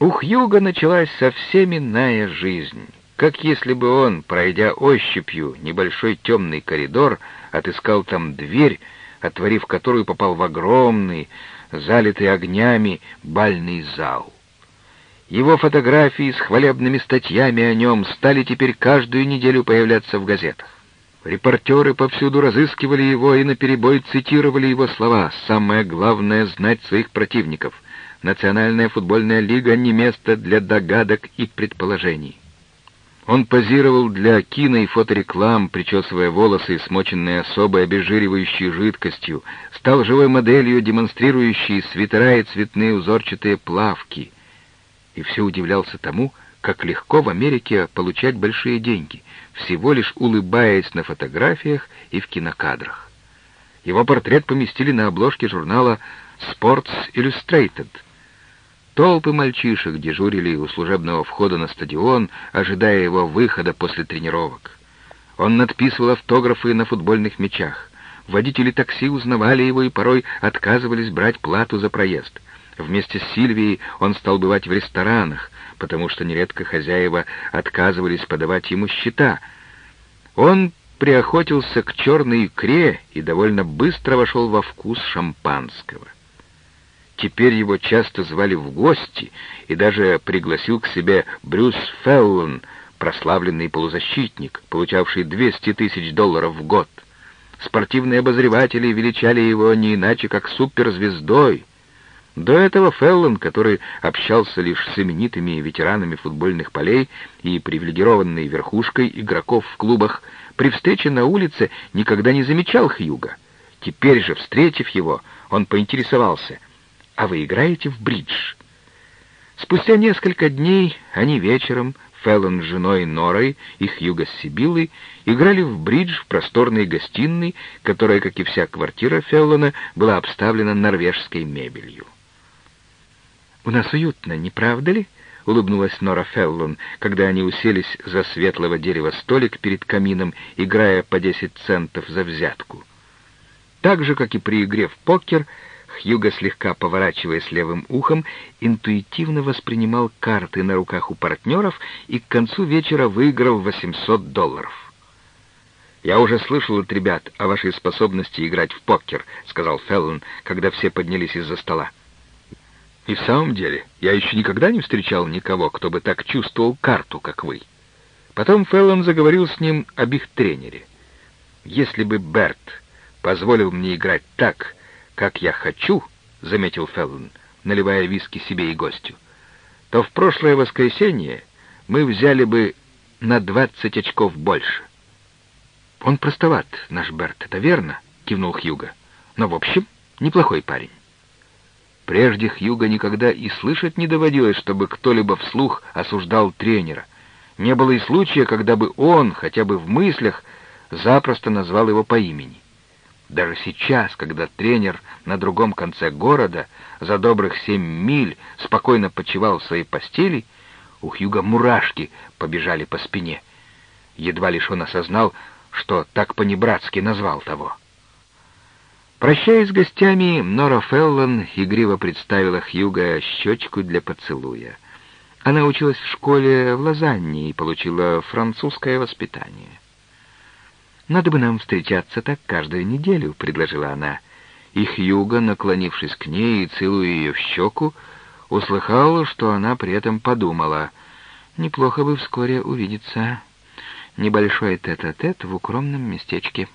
У Хьюга началась совсем иная жизнь, как если бы он, пройдя ощупью небольшой темный коридор, отыскал там дверь, отворив которую попал в огромный, залитый огнями, бальный зал. Его фотографии с хвалебными статьями о нем стали теперь каждую неделю появляться в газетах. Репортеры повсюду разыскивали его и наперебой цитировали его слова «Самое главное — знать своих противников». Национальная футбольная лига не место для догадок и предположений. Он позировал для кино и фотореклам, причесывая волосы смоченные особой обезжиривающей жидкостью, стал живой моделью, демонстрирующей свитера и цветные узорчатые плавки. И все удивлялся тому, как легко в Америке получать большие деньги, всего лишь улыбаясь на фотографиях и в кинокадрах. Его портрет поместили на обложке журнала Sports Illustrated — Толпы мальчишек дежурили у служебного входа на стадион, ожидая его выхода после тренировок. Он надписывал автографы на футбольных мячах. Водители такси узнавали его и порой отказывались брать плату за проезд. Вместе с Сильвией он стал бывать в ресторанах, потому что нередко хозяева отказывались подавать ему счета. Он приохотился к черной икре и довольно быстро вошел во вкус шампанского. Теперь его часто звали в гости и даже пригласил к себе Брюс Феллон, прославленный полузащитник, получавший 200 тысяч долларов в год. Спортивные обозреватели величали его не иначе, как суперзвездой. До этого Феллон, который общался лишь с именитыми ветеранами футбольных полей и привилегированной верхушкой игроков в клубах, при встрече на улице никогда не замечал Хьюга. Теперь же, встретив его, он поинтересовался — а вы играете в бридж?» Спустя несколько дней они вечером, Феллон с женой Норой и Хьюго с Сибилой, играли в бридж в просторной гостиной, которая, как и вся квартира Феллона, была обставлена норвежской мебелью. «У нас уютно, не правда ли?» — улыбнулась Нора Феллон, когда они уселись за светлого дерева столик перед камином, играя по десять центов за взятку. Так же, как и при игре в покер, Хьюго, слегка поворачиваясь левым ухом, интуитивно воспринимал карты на руках у партнеров и к концу вечера выиграл 800 долларов. «Я уже слышал от ребят о вашей способности играть в покер», — сказал Феллон, когда все поднялись из-за стола. «И в самом деле, я еще никогда не встречал никого, кто бы так чувствовал карту, как вы». Потом Феллон заговорил с ним об их тренере. «Если бы Берт позволил мне играть так, как я хочу», — заметил Феллон, наливая виски себе и гостю, «то в прошлое воскресенье мы взяли бы на двадцать очков больше». «Он простоват, наш Берт, это верно?» — кивнул Хьюго. «Но, в общем, неплохой парень». Прежде Хьюго никогда и слышать не доводилось, чтобы кто-либо вслух осуждал тренера. Не было и случая, когда бы он, хотя бы в мыслях, запросто назвал его по имени. Даже сейчас, когда тренер на другом конце города за добрых семь миль спокойно почивал в своей постели, у Хьюга мурашки побежали по спине. Едва лишь он осознал, что так по-небратски назвал того. Прощаясь с гостями, Нора Феллон игриво представила Хьюга щечку для поцелуя. Она училась в школе в Лозанне и получила французское воспитание. «Надо бы нам встречаться так каждую неделю», — предложила она. И Хьюго, наклонившись к ней и целуя ее в щеку, услыхал, что она при этом подумала. «Неплохо бы вскоре увидеться. Небольшой тет-а-тет -тет в укромном местечке».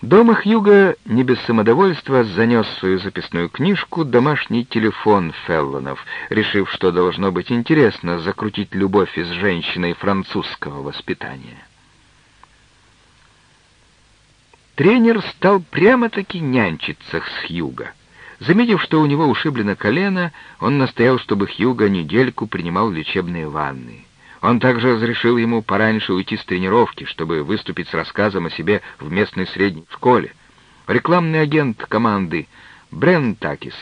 Дома Хьюго не без самодовольства занес свою записную книжку домашний телефон Феллонов, решив, что должно быть интересно закрутить любовь из женщиной французского воспитания. Тренер стал прямо-таки нянчиться с Хьюго. Заметив, что у него ушиблено колено, он настоял, чтобы Хьюго недельку принимал лечебные ванны. Он также разрешил ему пораньше уйти с тренировки, чтобы выступить с рассказом о себе в местной средней школе. Рекламный агент команды Брен Такис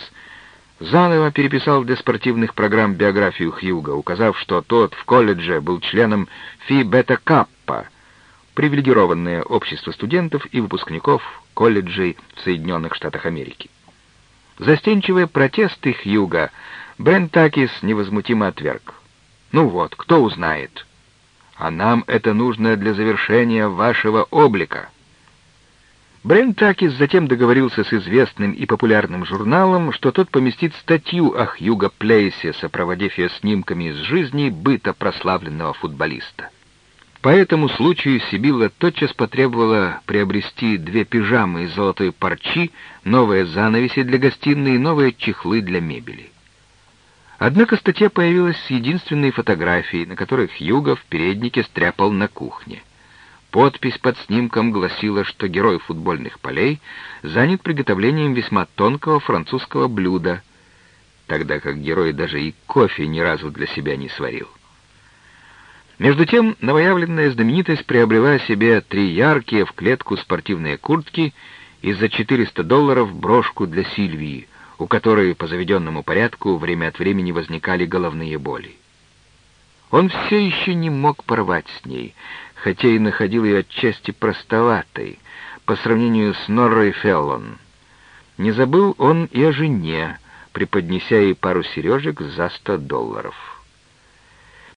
заново переписал для спортивных программ биографию Хьюга, указав, что тот в колледже был членом Фи Бета Каппа, привилегированное общество студентов и выпускников колледжей в Соединенных Штатах Америки. Застенчивые протесты Хьюга Брентакис невозмутимо отверг. «Ну вот, кто узнает? А нам это нужно для завершения вашего облика». Брентакис затем договорился с известным и популярным журналом, что тот поместит статью о Хьюго Плейсе, сопроводив ее снимками из жизни быта прославленного футболиста. По этому случаю Сибилла тотчас потребовала приобрести две пижамы из золотой парчи, новые занавеси для гостиной и новые чехлы для мебели. Однако статья появилась с единственной фотографией, на которой Хьюго в переднике стряпал на кухне — Подпись под снимком гласила, что герой футбольных полей занят приготовлением весьма тонкого французского блюда, тогда как герой даже и кофе ни разу для себя не сварил. Между тем, новоявленная знаменитость приобрела себе три яркие в клетку спортивные куртки и за 400 долларов брошку для Сильвии, у которой по заведенному порядку время от времени возникали головные боли. Он все еще не мог порвать с ней, хотя и находил ее отчасти простоватой по сравнению с Норрой Феллон. Не забыл он и о жене, преподнеся ей пару сережек за сто долларов.